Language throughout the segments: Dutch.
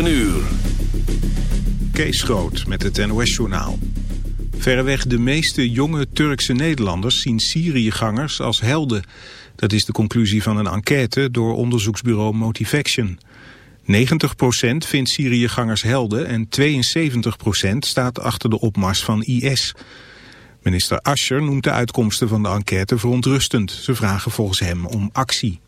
9 uur. Kees Groot met het NOS-journaal. Verreweg de meeste jonge Turkse Nederlanders zien Syriëgangers als helden. Dat is de conclusie van een enquête door onderzoeksbureau Motivaction. 90% vindt Syriëgangers helden en 72% staat achter de opmars van IS. Minister Ascher noemt de uitkomsten van de enquête verontrustend. Ze vragen volgens hem om actie.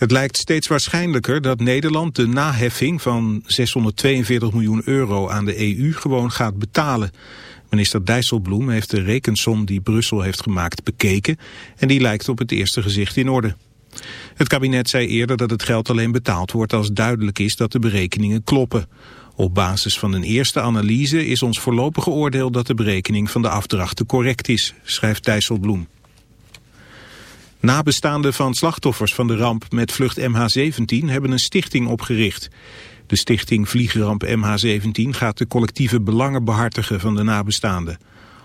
Het lijkt steeds waarschijnlijker dat Nederland de naheffing van 642 miljoen euro aan de EU gewoon gaat betalen. Minister Dijsselbloem heeft de rekensom die Brussel heeft gemaakt bekeken en die lijkt op het eerste gezicht in orde. Het kabinet zei eerder dat het geld alleen betaald wordt als duidelijk is dat de berekeningen kloppen. Op basis van een eerste analyse is ons voorlopige oordeel dat de berekening van de afdrachten correct is, schrijft Dijsselbloem. Nabestaanden van slachtoffers van de ramp met vlucht MH17 hebben een stichting opgericht. De stichting Vliegramp MH17 gaat de collectieve belangen behartigen van de nabestaanden.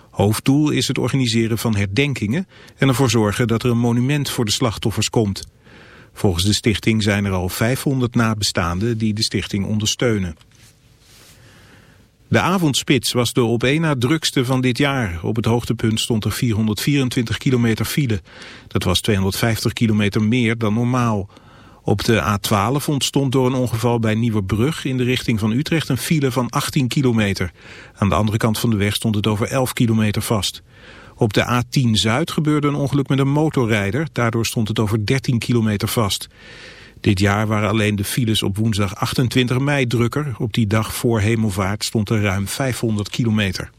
Hoofddoel is het organiseren van herdenkingen en ervoor zorgen dat er een monument voor de slachtoffers komt. Volgens de stichting zijn er al 500 nabestaanden die de stichting ondersteunen. De avondspits was de op één na drukste van dit jaar. Op het hoogtepunt stond er 424 kilometer file. Dat was 250 kilometer meer dan normaal. Op de A12 ontstond door een ongeval bij Nieuwerbrug in de richting van Utrecht een file van 18 kilometer. Aan de andere kant van de weg stond het over 11 kilometer vast. Op de A10 Zuid gebeurde een ongeluk met een motorrijder. Daardoor stond het over 13 kilometer vast. Dit jaar waren alleen de files op woensdag 28 mei drukker. Op die dag voor hemelvaart stond er ruim 500 kilometer.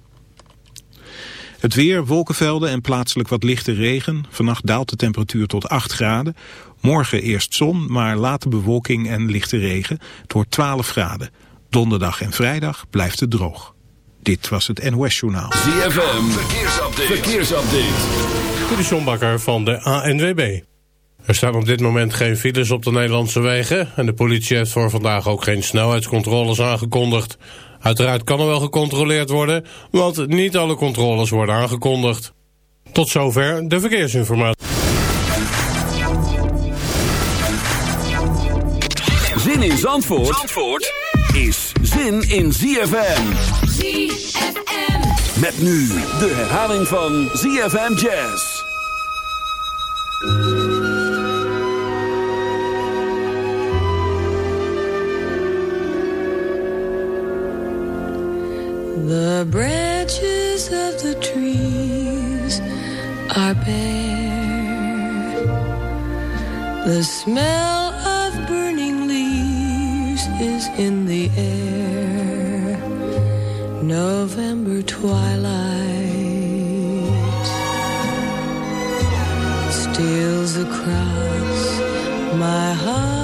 Het weer, wolkenvelden en plaatselijk wat lichte regen. Vannacht daalt de temperatuur tot 8 graden. Morgen eerst zon, maar later bewolking en lichte regen. Het wordt 12 graden. Donderdag en vrijdag blijft het droog. Dit was het NOS Journaal. ZFM, verkeersupdate. verkeersupdate. De van de ANWB. Er staan op dit moment geen files op de Nederlandse wegen... en de politie heeft voor vandaag ook geen snelheidscontroles aangekondigd. Uiteraard kan er wel gecontroleerd worden... want niet alle controles worden aangekondigd. Tot zover de verkeersinformatie. Zin in Zandvoort, Zandvoort is zin in ZFM. ZFM. Met nu de herhaling van ZFM Jazz. The branches of the trees are bare. The smell of burning leaves is in the air. November twilight steals across my heart.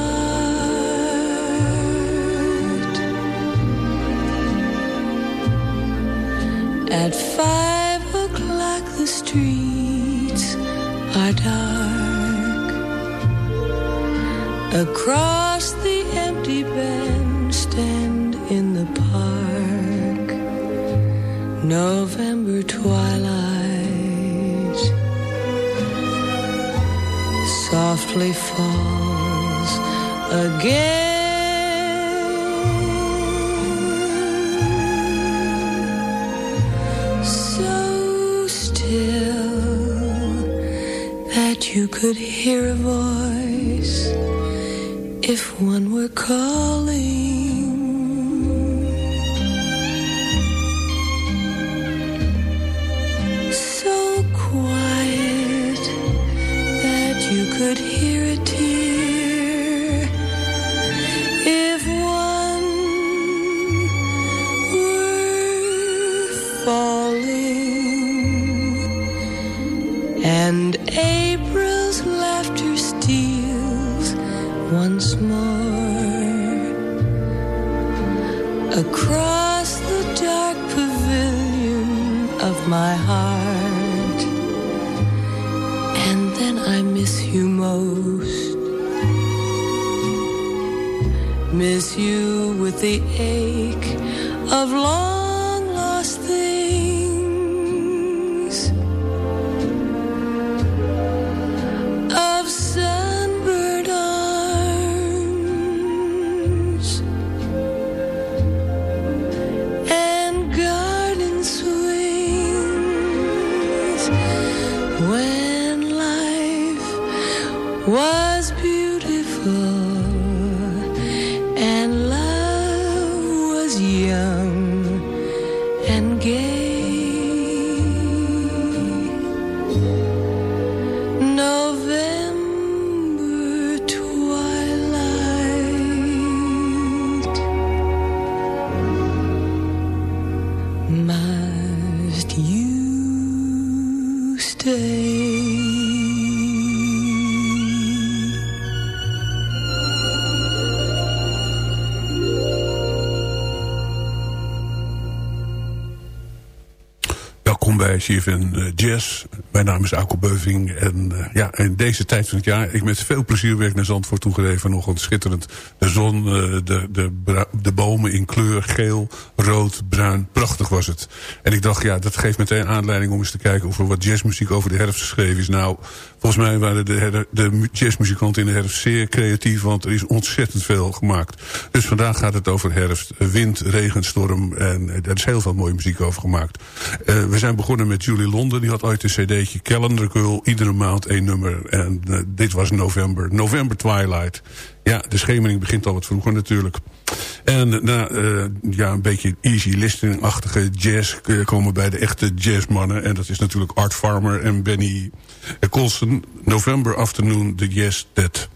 At five o'clock the streets are dark. Across the empty bandstand in the park November twilight Softly falls again could hear a voice if one were calling. Welkom bij CFN eh, Jazz. Mijn naam is Auko Beuving. En uh, ja, in deze tijd van het jaar, ik met veel plezier werk naar Zandvoort toegegeven. Nog een schitterend. De zon, uh, de, de, de bomen in kleur, geel, rood, bruin. Prachtig was het. En ik dacht, ja, dat geeft meteen aanleiding om eens te kijken... of er wat jazzmuziek over de herfst geschreven is. Nou, volgens mij waren de, de jazzmuzikanten in de herfst zeer creatief... want er is ontzettend veel gemaakt. Dus vandaag gaat het over herfst. Wind, regen, storm. En er is heel veel mooie muziek over gemaakt. We zijn begonnen met Julie Londen. Die had ooit een cd'tje Calendar. Iedere maand één nummer. En uh, dit was november. November Twilight. Ja, de schemering begint al wat vroeger natuurlijk. En na uh, ja, een beetje easy listening-achtige jazz... komen bij de echte jazzmannen. En dat is natuurlijk Art Farmer en Benny Colson. November Afternoon, The Jazz That...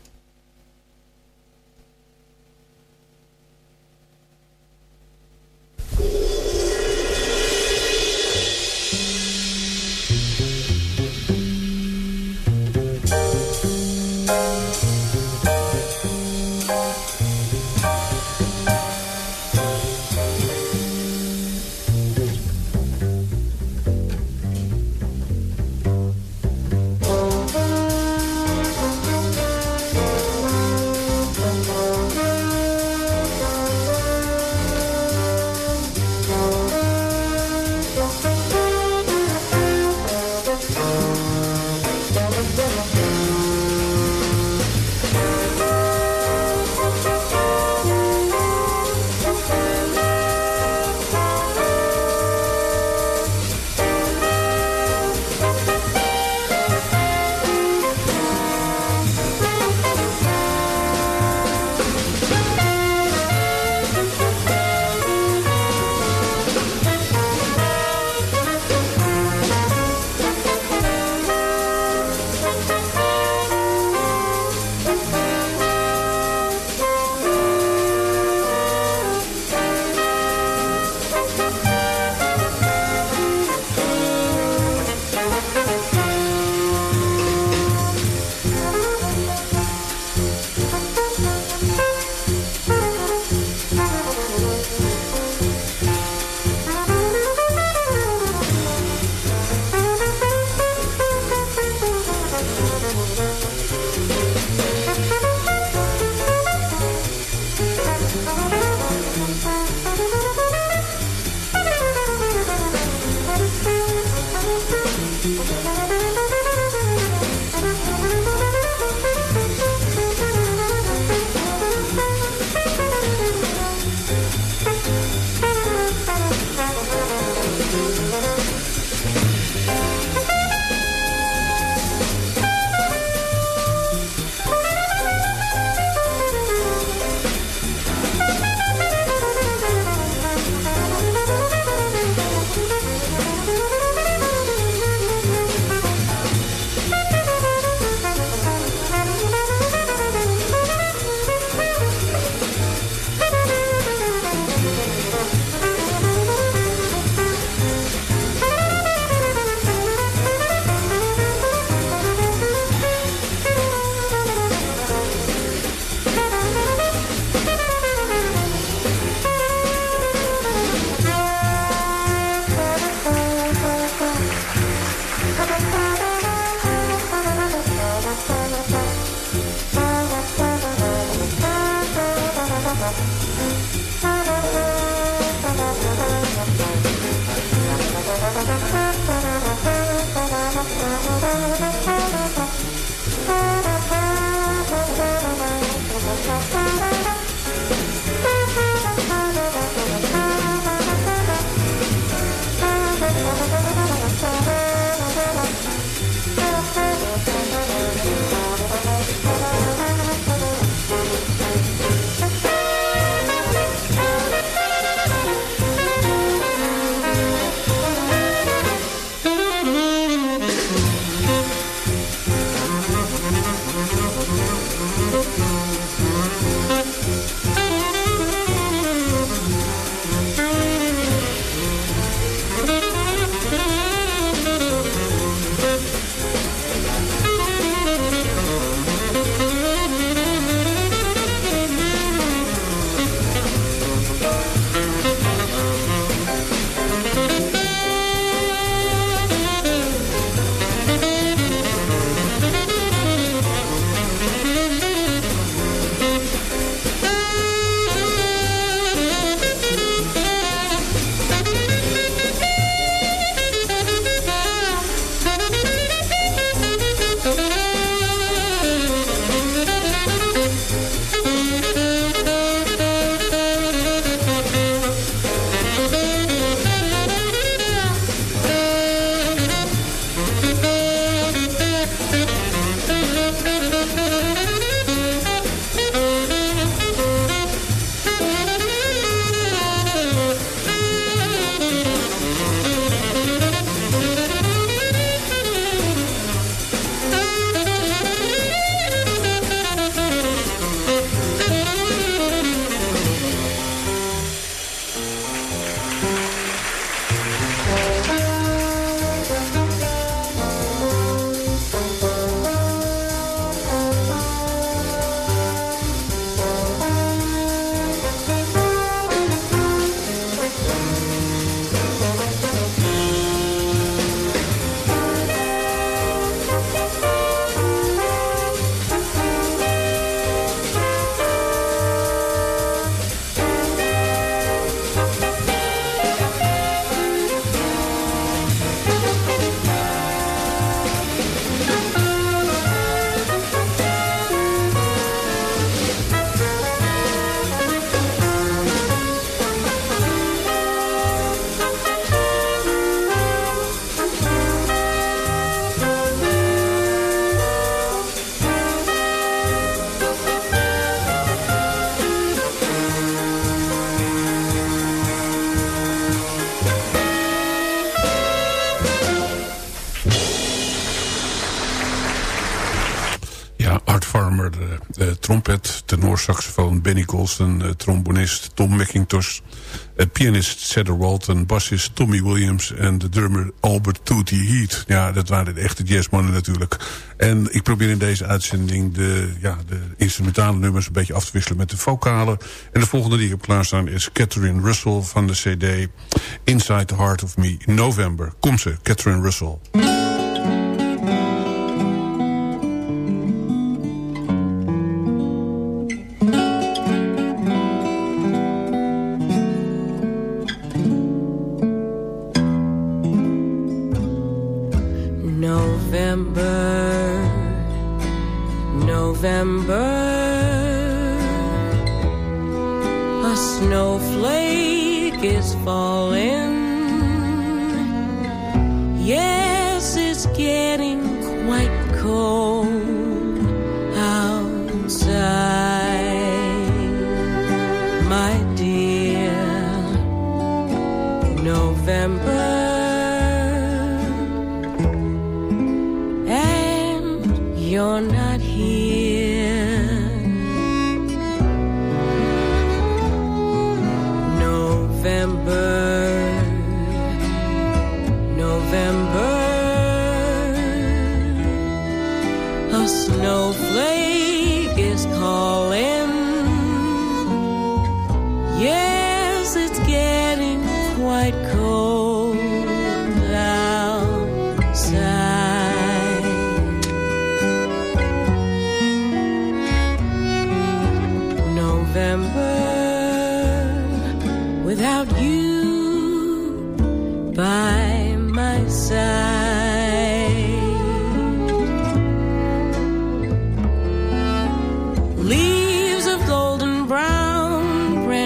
Benny Colston... Uh, trombonist Tom McIntosh, uh, pianist Cedar Walton... bassist Tommy Williams en de drummer Albert Tootie Heat. Ja, dat waren de echte jazzmannen natuurlijk. En ik probeer in deze uitzending de, ja, de instrumentale nummers... een beetje af te wisselen met de vocalen. En de volgende die ik heb klaarstaan is Catherine Russell van de cd... Inside the Heart of Me, November. Kom ze, Catherine Russell.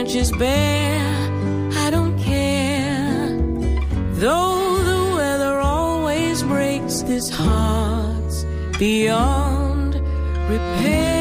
branches bare, I don't care. Though the weather always breaks this heart's beyond repair.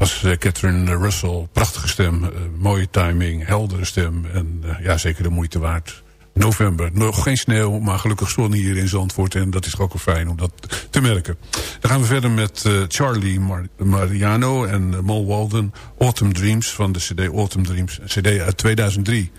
Was Catherine Russell. Prachtige stem, uh, mooie timing, heldere stem. En uh, ja, zeker de moeite waard. November, nog geen sneeuw, maar gelukkig zon hier in Zandvoort. En dat is ook wel fijn om dat te merken. Dan gaan we verder met uh, Charlie Mar Mariano en Mal Walden. Autumn Dreams van de cd Autumn Dreams. cd uit 2003.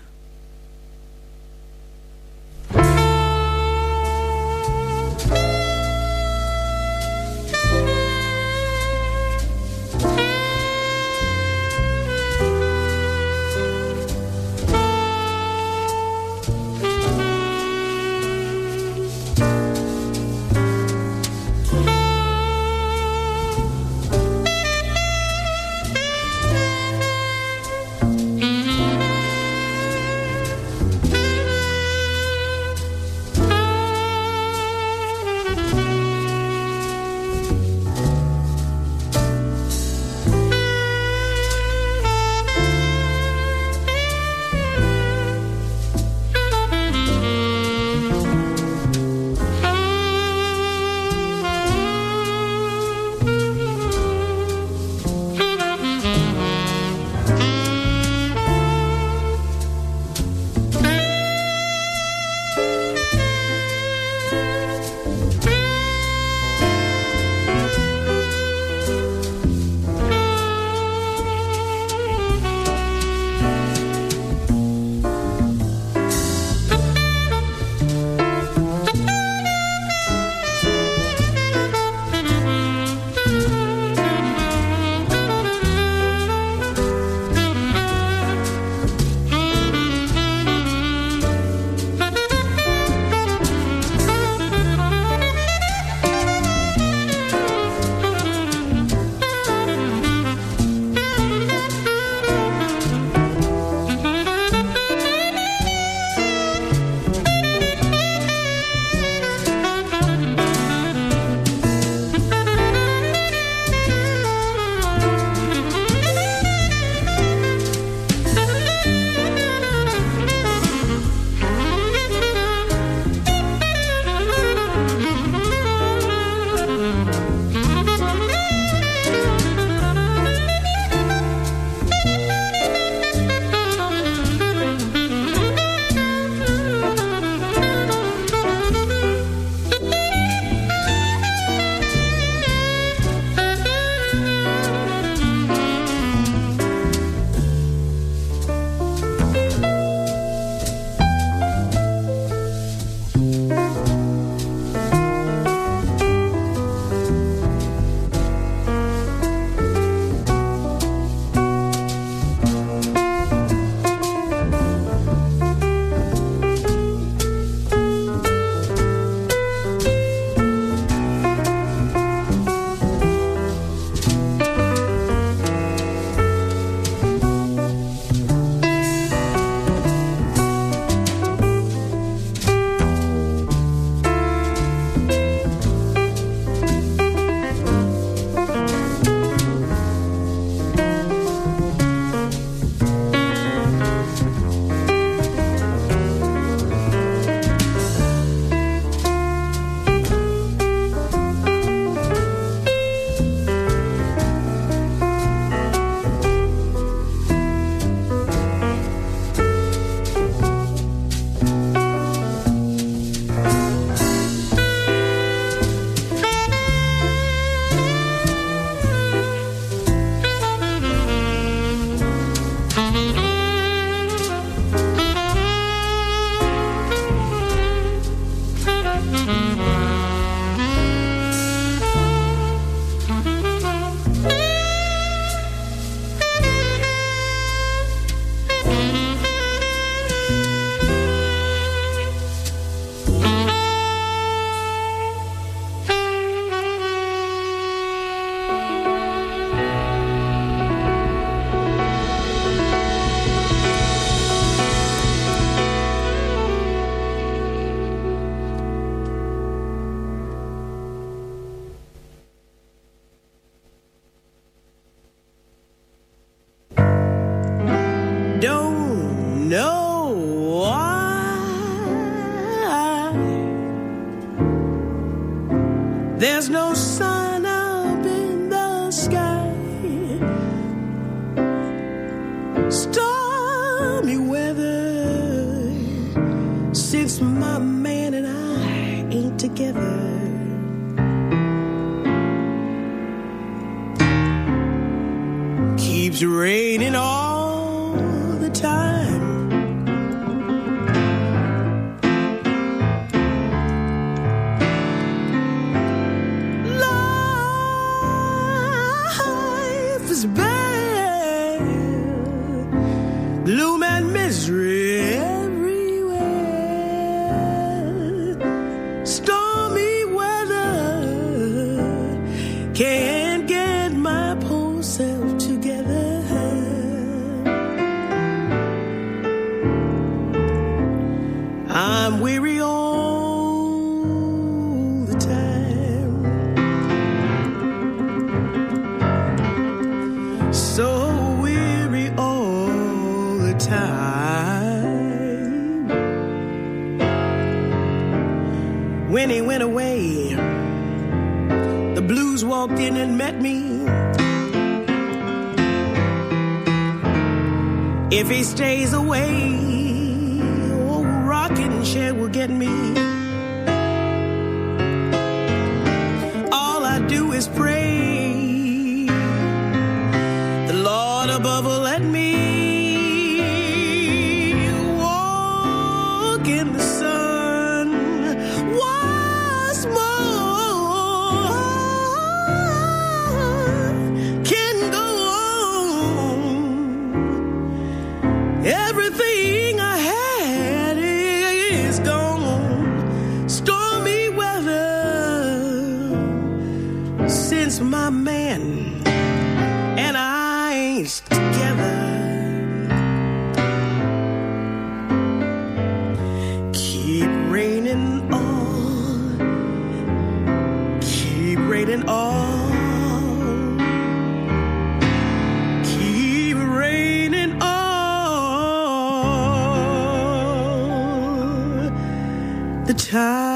The time.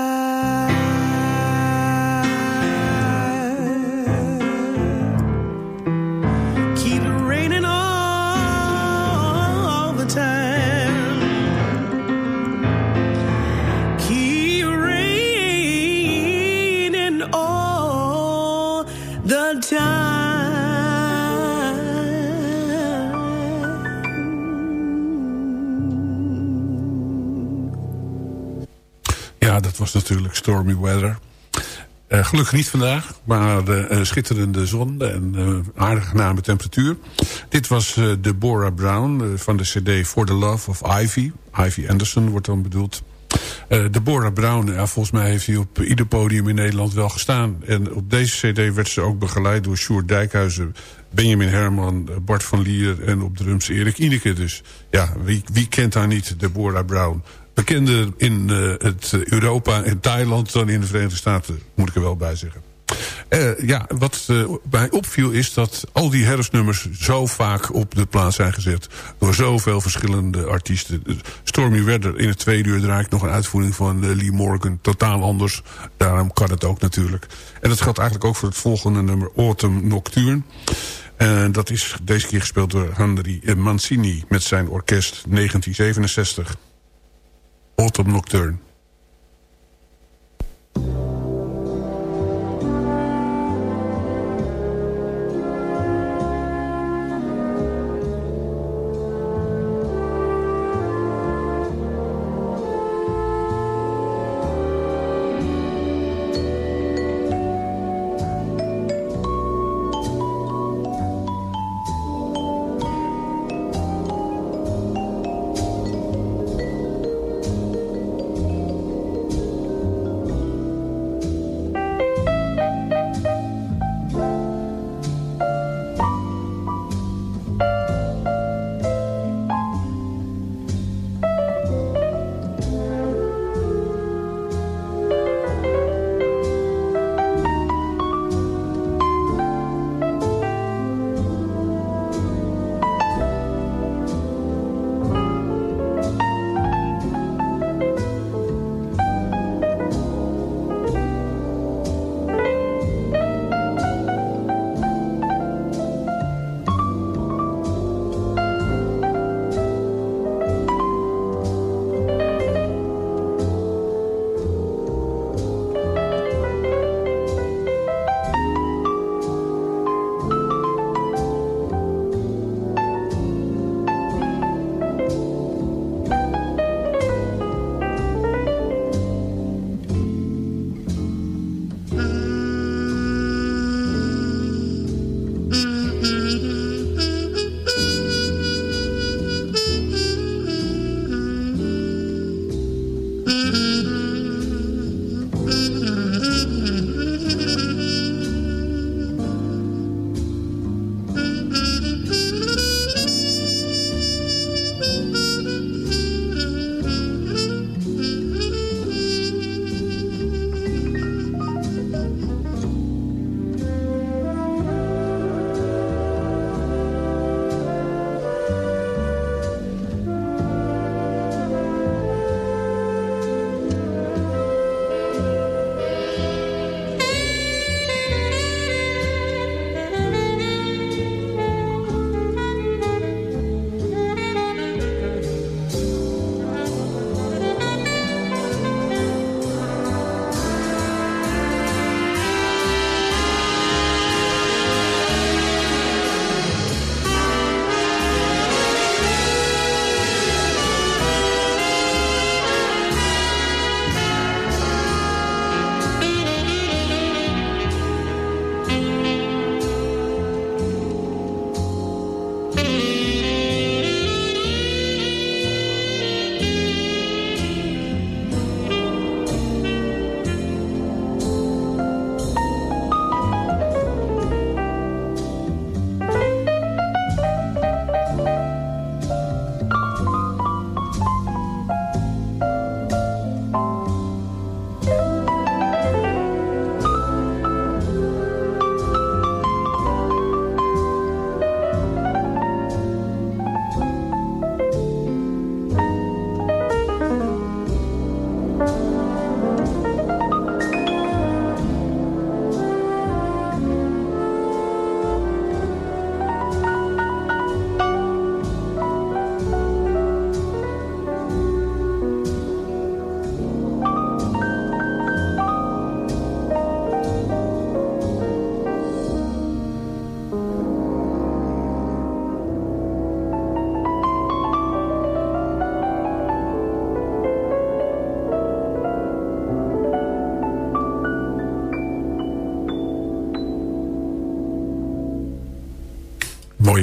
Natuurlijk stormy weather. Eh, gelukkig niet vandaag, maar de eh, schitterende zon en eh aardige name temperatuur. Dit was Deborah Brown van de cd For the Love of Ivy. Ivy Anderson wordt dan bedoeld. Deborah Brown, volgens mij heeft hij op ieder podium in Nederland wel gestaan. En op deze cd werd ze ook begeleid door Sjoerd Dijkhuizen... Benjamin Herman, Bart van Lier en op drums Erik Ineke. Dus ja, wie, wie kent haar niet, Deborah Brown? Bekender in eh, het Europa en Thailand dan in de Verenigde Staten, moet ik er wel bij zeggen. Eh, ja, wat eh, mij opviel is dat al die herfstnummers zo vaak op de plaats zijn gezet. Door zoveel verschillende artiesten. Stormy Weather in het tweede uur draai ik nog een uitvoering van eh, Lee Morgan. Totaal anders. Daarom kan het ook natuurlijk. En dat geldt eigenlijk ook voor het volgende nummer Autumn Nocturne. En dat is deze keer gespeeld door Henry Mancini met zijn orkest 1967. Autumn Nocturne.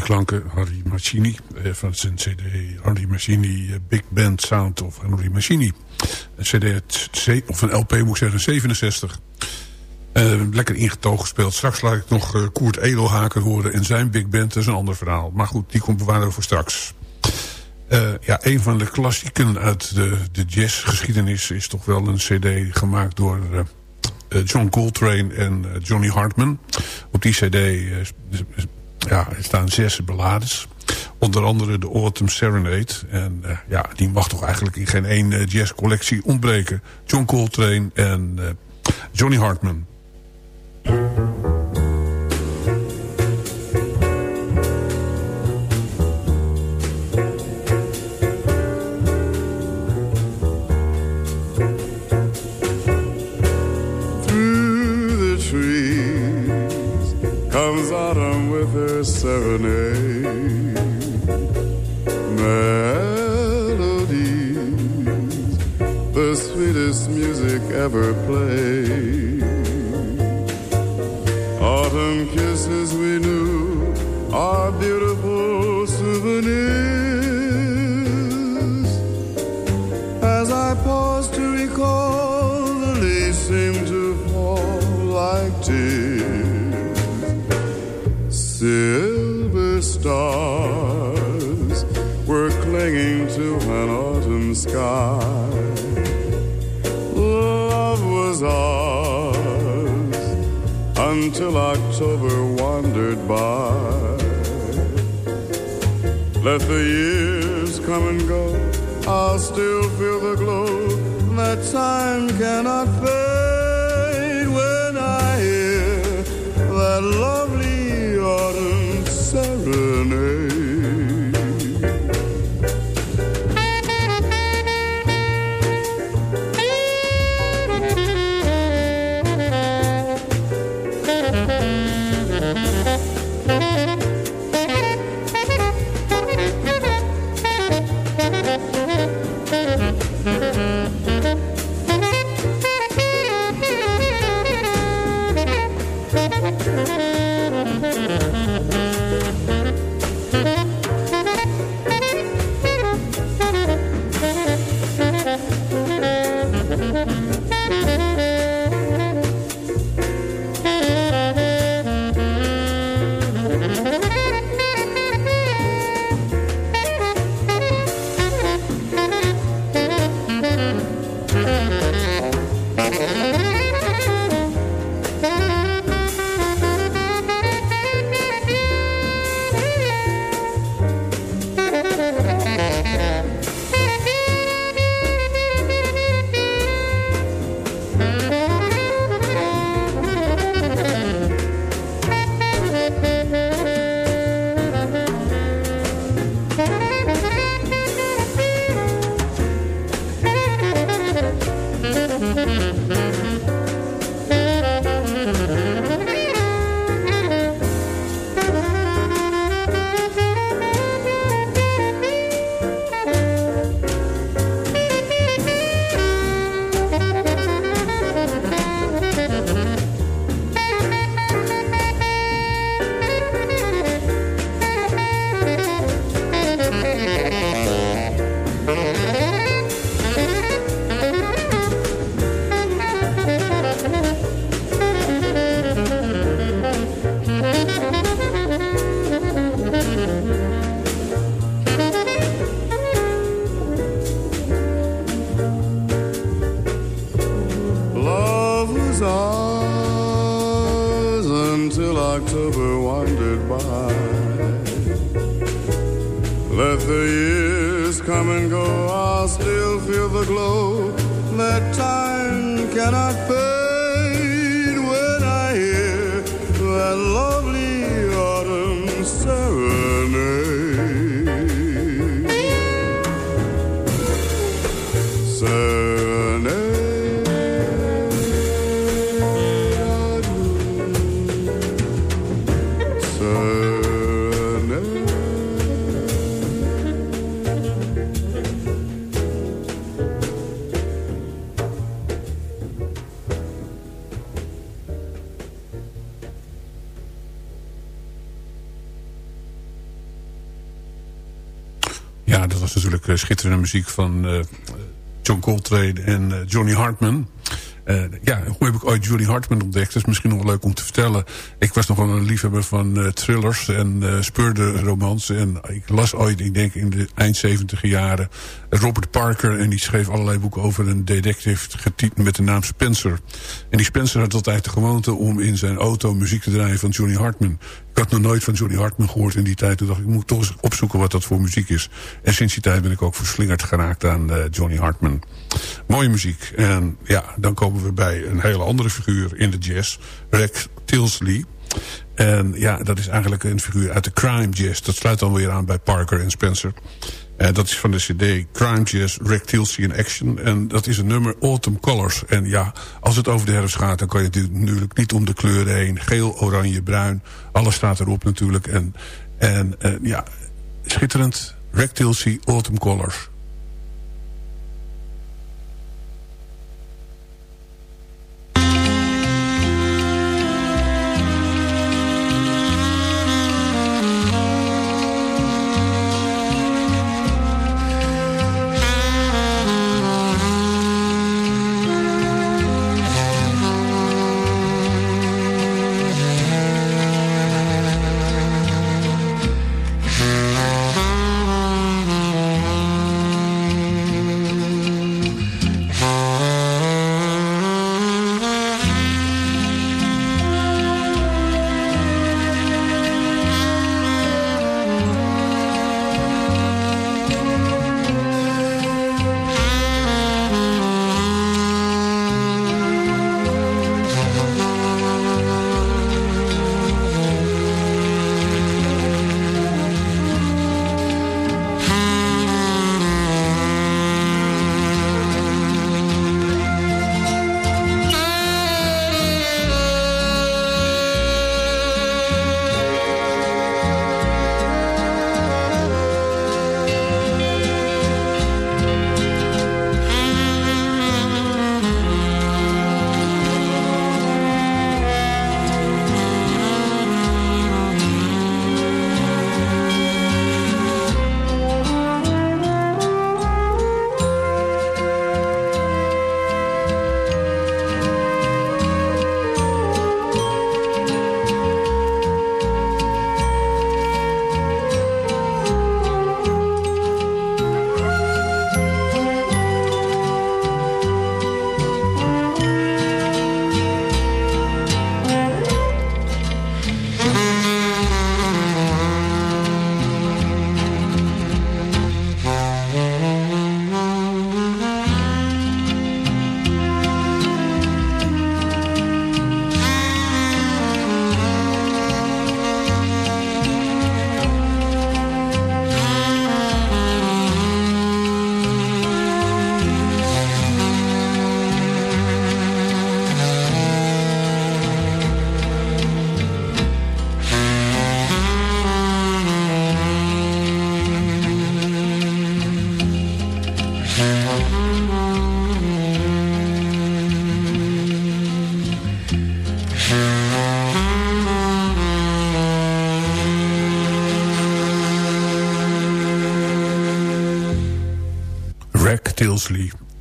Klanken, Harry Machini eh, van zijn cd Harry Machini eh, Big Band Sound of Harry Machini. Een cd of een LP moet ik zeggen, 67. Uh, lekker ingetogen gespeeld. Straks laat ik nog Koert Edelhaken horen en zijn big band. Dat is een ander verhaal. Maar goed, die komt bewaren voor straks. Ja, een van de klassieken uit de, de jazzgeschiedenis... is toch wel een cd gemaakt door John Coltrane en Johnny Hartman. Op die cd ja, er staan zes ballades. Onder andere de Autumn Serenade. En ja, die mag toch eigenlijk in geen één jazzcollectie ontbreken. John Coltrane en Johnny Hartman. Ever played. Autumn kisses we knew are beautiful souvenirs. As I pause to recall, the leaves seem to fall like tears. Silver stars were clinging to an autumn sky. Until October wandered by. Let the years come and go, I'll still feel the glow that time cannot fade when I hear that lovely muziek van John Coltrane en Johnny Hartman. Uh, ja, hoe heb ik ooit Julie Hartman ontdekt? Dat is misschien nog wel leuk om te vertellen. Ik was nog wel een liefhebber van uh, thrillers en uh, speurde romans. En ik las ooit, ik denk in de eind 70 jaren... Robert Parker en die schreef allerlei boeken over een detective... getiteld met de naam Spencer. En die Spencer had altijd de gewoonte om in zijn auto muziek te draaien van Johnny Hartman. Had nog nooit van Johnny Hartman gehoord in die tijd. Toen dacht ik, ik moet toch eens opzoeken wat dat voor muziek is. En sinds die tijd ben ik ook verslingerd geraakt aan Johnny Hartman. Mooie muziek. En ja, dan komen we bij een hele andere figuur in de jazz. Rex Tilsley. En ja, dat is eigenlijk een figuur uit de crime jazz. Dat sluit dan weer aan bij Parker en Spencer. En dat is van de cd Crime Jazz, Rick in Action. En dat is een nummer Autumn Colors. En ja, als het over de herfst gaat... dan kan je natuurlijk niet om de kleuren heen. Geel, oranje, bruin. Alles staat erop natuurlijk. En, en, en ja, schitterend. Rick Autumn Colors.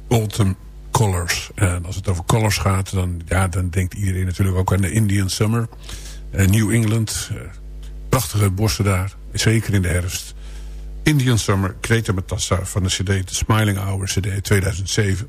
Autumn Colors. En als het over colors gaat, dan, ja, dan denkt iedereen natuurlijk ook aan de Indian Summer. Uh, New England, uh, prachtige bossen daar, zeker in de herfst. Indian Summer, Kreta Matassa van de cd The Smiling Hour, cd 2007.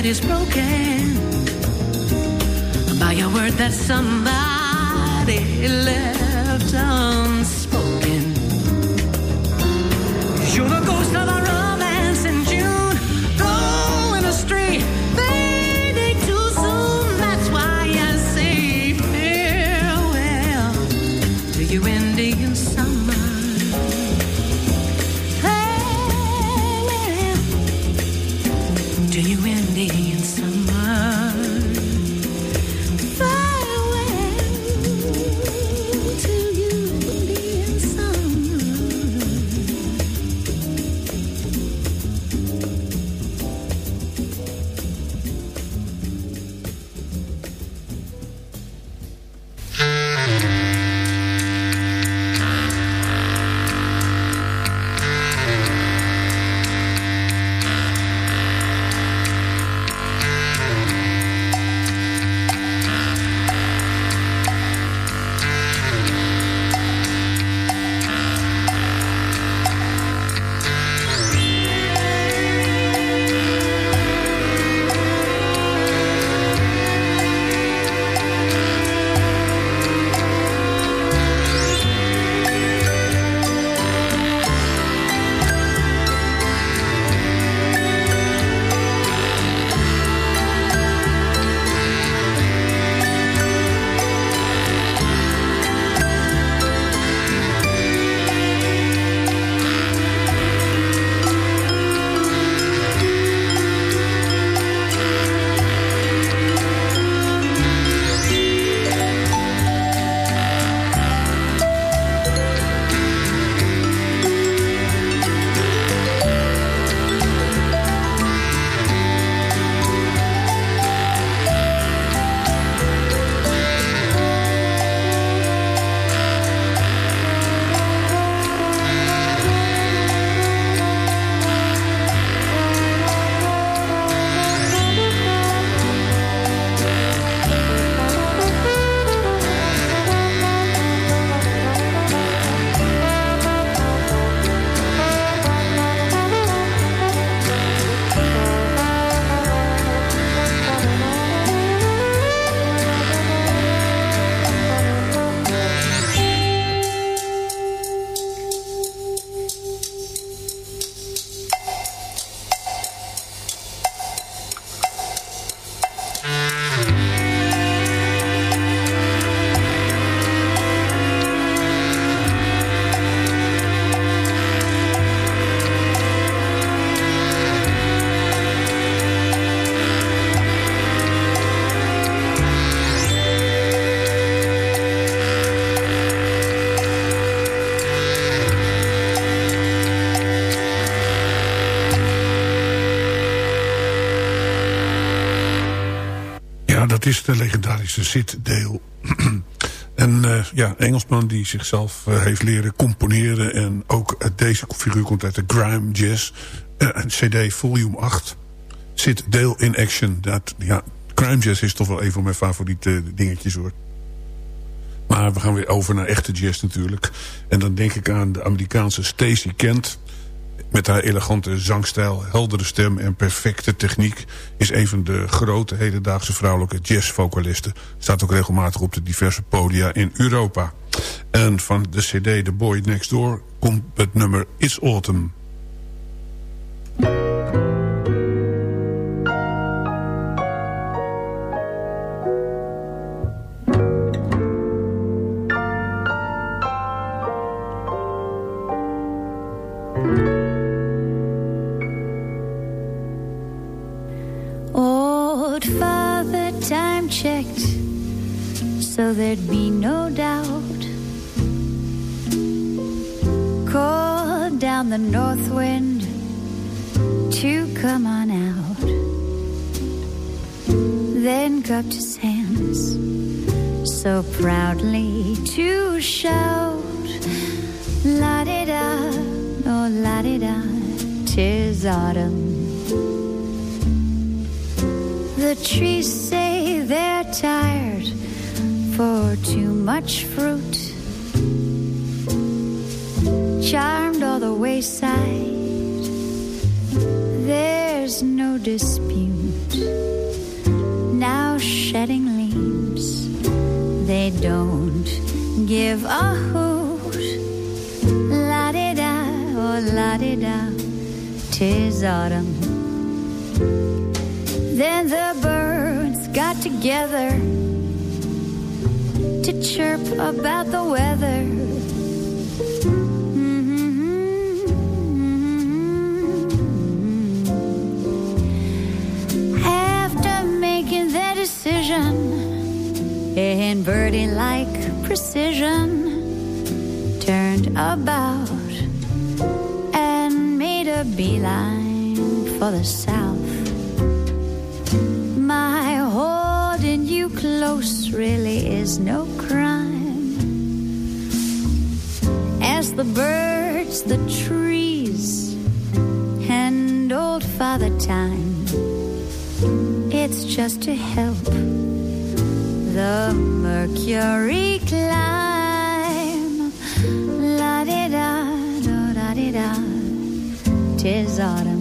that is broken by a word that somebody left unspoken. You're the ghost of our is de legendarische Sid Dale. en uh, ja, Engelsman die zichzelf uh, heeft leren componeren. En ook uh, deze figuur komt uit de grime jazz. CD volume 8. Sid Dale in action. Dat, ja, crime jazz is toch wel een van mijn favoriete dingetjes hoor. Maar we gaan weer over naar echte jazz natuurlijk. En dan denk ik aan de Amerikaanse Stacey Kent. Met haar elegante zangstijl, heldere stem en perfecte techniek... is een van de grote hedendaagse vrouwelijke jazzvocalisten. Staat ook regelmatig op de diverse podia in Europa. En van de cd The Boy Next Door komt het nummer It's Autumn. Turned about and made a beeline for the south. My holding you close really is no crime. As the birds, the trees, and old Father Time, it's just to help the mercury climb. Tis autumn.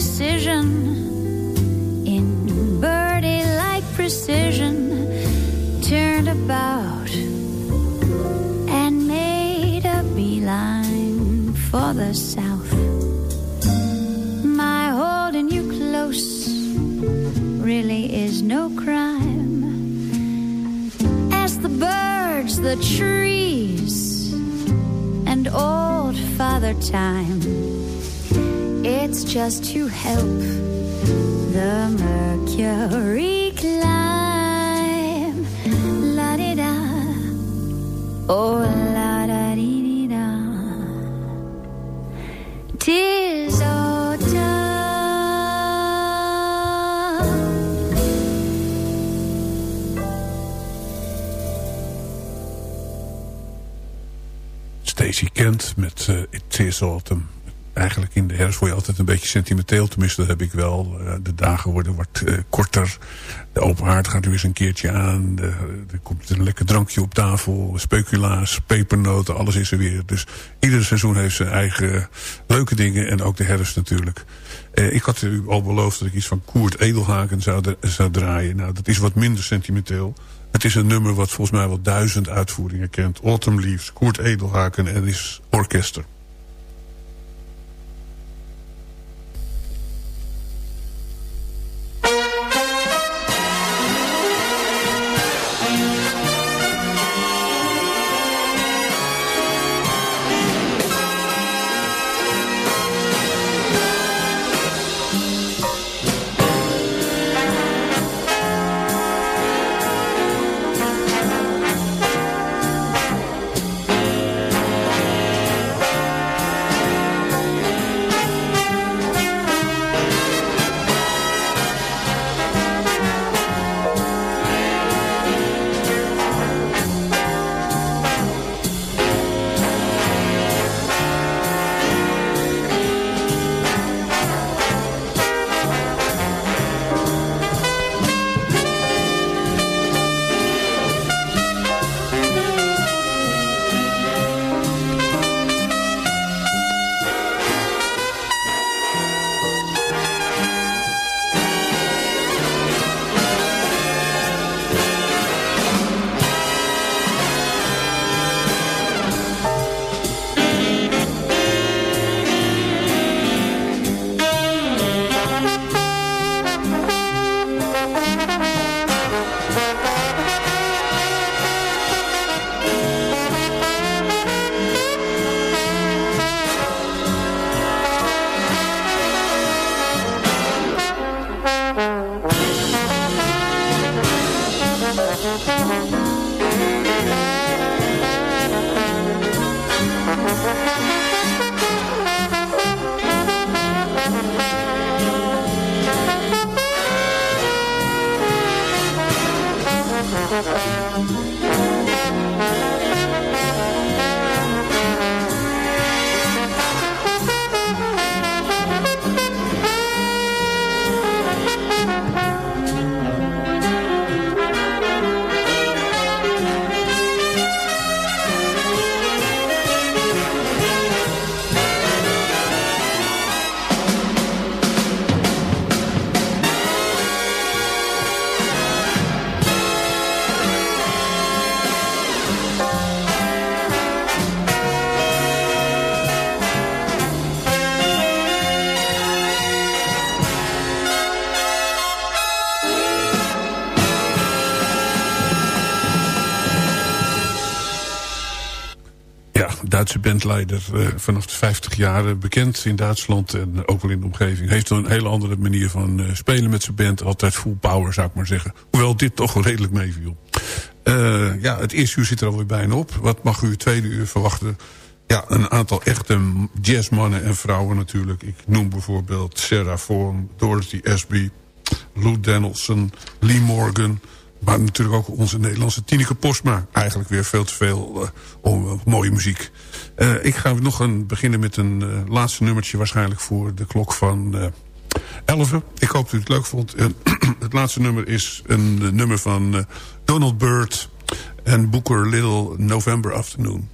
Decision in birdie like precision, turned about and made a beeline for the south. My holding you close really is no crime. As the birds, the trees, and old Father Time, it's just to help the mercury climb. La di da, oh la da di da. Tis Stacy Kent met uh, It Is Autumn. Eigenlijk in de herfst word je altijd een beetje sentimenteel. Tenminste, dat heb ik wel. Uh, de dagen worden wat uh, korter. De open haard gaat weer eens een keertje aan. Er komt een lekker drankje op tafel. Speculaas, pepernoten, alles is er weer. Dus ieder seizoen heeft zijn eigen leuke dingen. En ook de herfst natuurlijk. ik had u al beloofd dat ik iets van Koert Edelhaken zou, zou draaien. Nou, dat is wat minder sentimenteel. Het is een nummer wat volgens mij wel duizend uitvoeringen kent. Autumn Leaves, Koert Edelhaken en is orkester. Duitse bandleider uh, vanaf de 50 jaar. bekend in Duitsland en ook wel in de omgeving. Heeft een hele andere manier van uh, spelen met zijn band. Altijd full power zou ik maar zeggen. Hoewel dit toch wel redelijk meeviel. Uh, ja, het eerste uur zit er alweer bijna op. Wat mag u het tweede uur verwachten? Ja, een aantal echte jazzmannen en vrouwen natuurlijk. Ik noem bijvoorbeeld Sarah Vaughan, Dorothy Ashby... Lou Danielson, Lee Morgan... Maar natuurlijk ook onze Nederlandse Tineke Postma. Eigenlijk weer veel te veel om, mooie muziek. Uh, ik ga nog een, beginnen met een laatste nummertje... waarschijnlijk voor de klok van 11. Ik hoop dat u het leuk vond. het laatste nummer is een nummer van Donald Byrd... en Booker Little November Afternoon.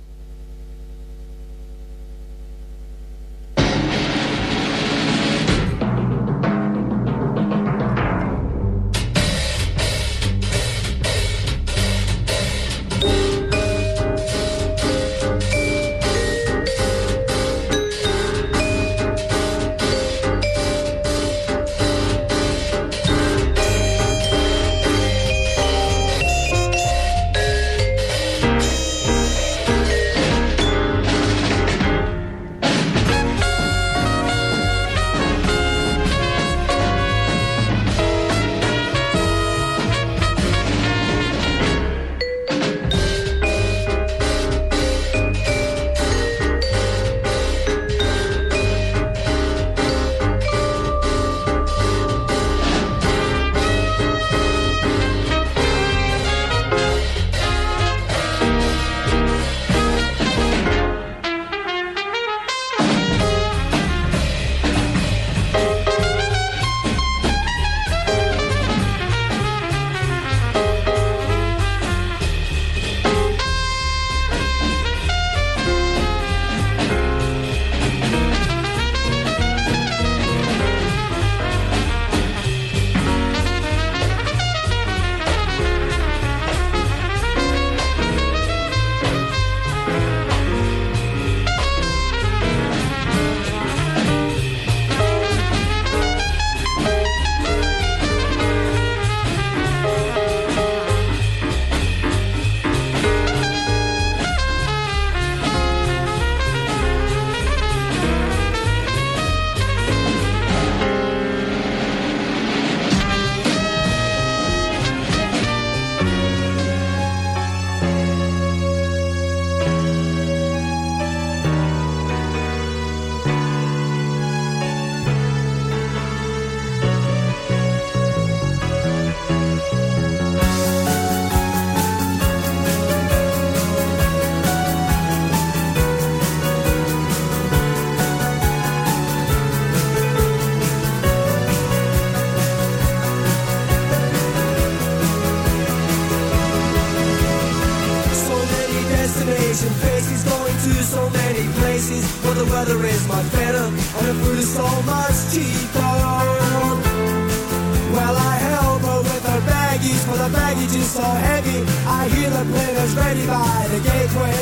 so heavy. I hear the players ready by the gateway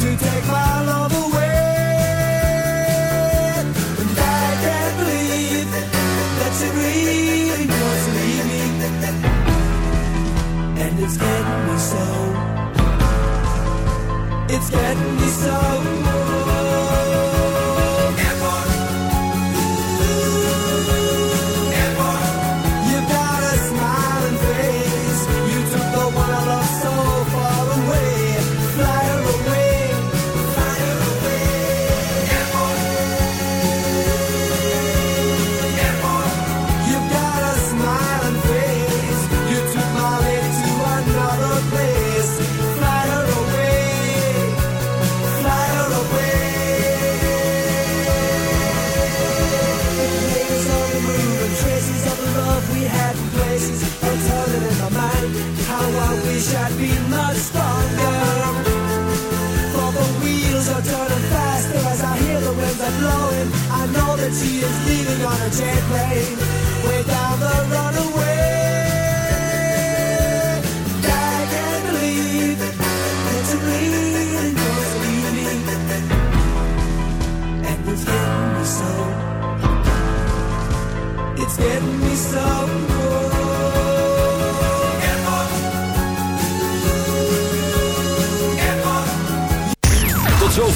to take my love away. And I can't believe that she really going to leave me, and it's getting me so. It's getting me so. magic rain without the